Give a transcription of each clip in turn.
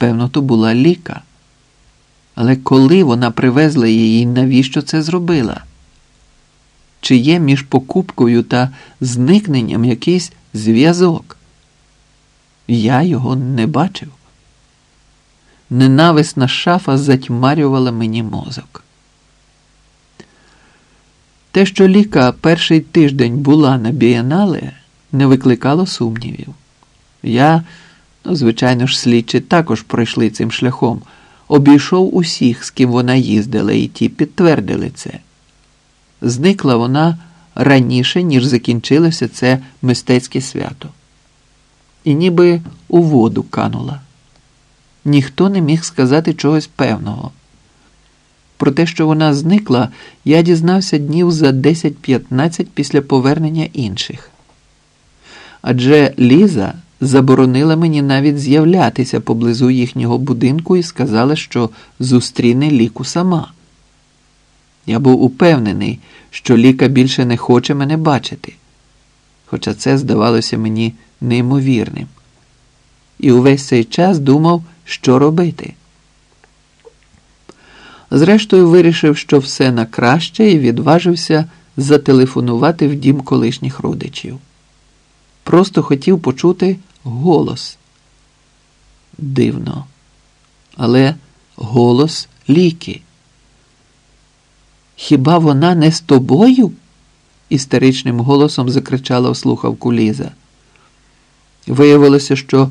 Певно, то була ліка. Але коли вона привезла її, навіщо це зробила? Чи є між покупкою та зникненням якийсь зв'язок? Я його не бачив. Ненависна шафа затьмарювала мені мозок. Те, що Ліка перший тиждень була на бієнале, не викликало сумнівів. Я, ну, звичайно ж, слідчі також пройшли цим шляхом, обійшов усіх, з ким вона їздила, і ті підтвердили це. Зникла вона раніше, ніж закінчилося це мистецьке свято. І ніби у воду канула. Ніхто не міг сказати чогось певного. Про те, що вона зникла, я дізнався днів за 10-15 після повернення інших. Адже Ліза заборонила мені навіть з'являтися поблизу їхнього будинку і сказала, що зустріне ліку сама. Я був упевнений, що Ліка більше не хоче мене бачити, хоча це здавалося мені неймовірним. І увесь цей час думав, що робити. Зрештою, вирішив, що все на краще, і відважився зателефонувати в дім колишніх родичів. Просто хотів почути голос. Дивно. Але голос ліки. Хіба вона не з тобою? істеричним голосом закричала в слухавку Ліза. Виявилося, що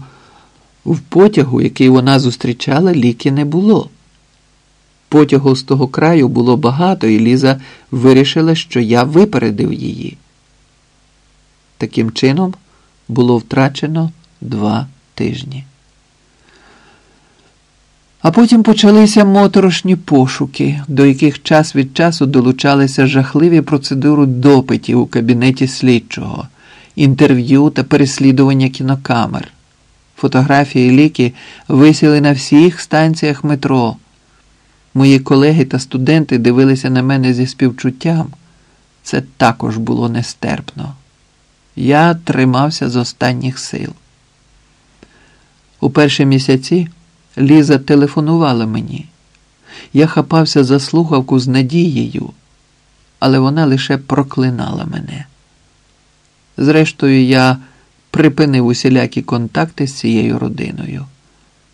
в потягу, який вона зустрічала, ліки не було. Потягу з того краю було багато, і Ліза вирішила, що я випередив її. Таким чином було втрачено два тижні. А потім почалися моторошні пошуки, до яких час від часу долучалися жахливі процедури допитів у кабінеті слідчого, інтерв'ю та переслідування кінокамер. Фотографії ліки висіли на всіх станціях метро. Мої колеги та студенти дивилися на мене зі співчуттям. Це також було нестерпно. Я тримався з останніх сил. У перші місяці Ліза телефонувала мені. Я хапався за слухавку з надією, але вона лише проклинала мене. Зрештою, я припинив усілякі контакти з цією родиною,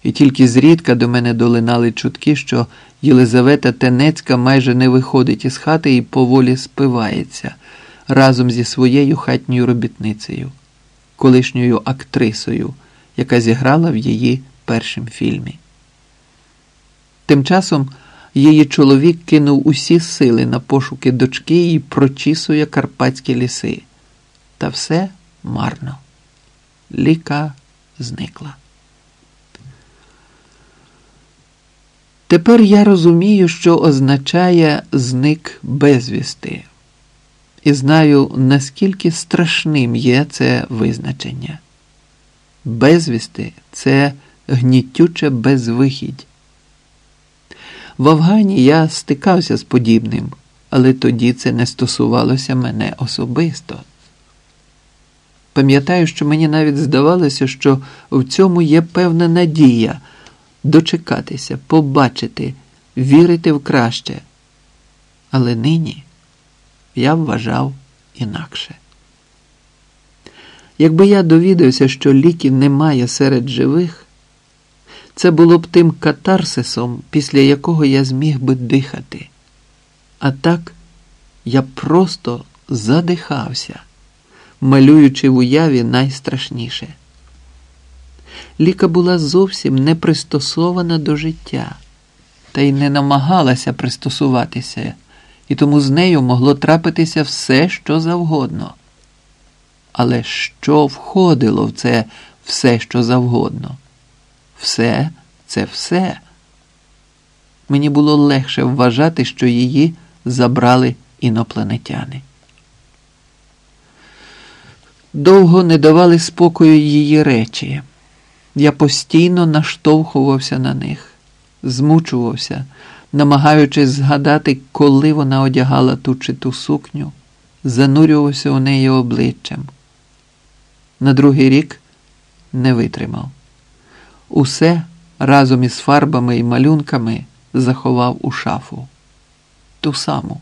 і тільки зрідка до мене долинали чутки, що Єлизавета Тенецька майже не виходить із хати і поволі спивається разом зі своєю хатньою робітницею, колишньою актрисою, яка зіграла в її першому фільмі. Тим часом її чоловік кинув усі сили на пошуки дочки і прочісує карпатські ліси. Та все марно. Ліка зникла. Тепер я розумію, що означає зник безвісти, і знаю, наскільки страшним є це визначення. Безвісти це гнітюче безвихідь. В Афгані я стикався з подібним, але тоді це не стосувалося мене особисто. Пам'ятаю, що мені навіть здавалося, що в цьому є певна надія дочекатися, побачити, вірити в краще. Але нині я вважав інакше. Якби я довідався, що ліків немає серед живих, це було б тим катарсисом, після якого я зміг би дихати. А так я просто задихався, малюючи в уяві найстрашніше. Ліка була зовсім не пристосована до життя, та й не намагалася пристосуватися, і тому з нею могло трапитися все, що завгодно. Але що входило в це все, що завгодно? Все це все. Мені було легше вважати, що її забрали інопланетяни. Довго не давали спокою її речі. Я постійно наштовхувався на них, змучувався, намагаючись згадати, коли вона одягала ту чи ту сукню, занурювався у неї обличчям. На другий рік не витримав. Усе разом із фарбами і малюнками заховав у шафу. Ту саму.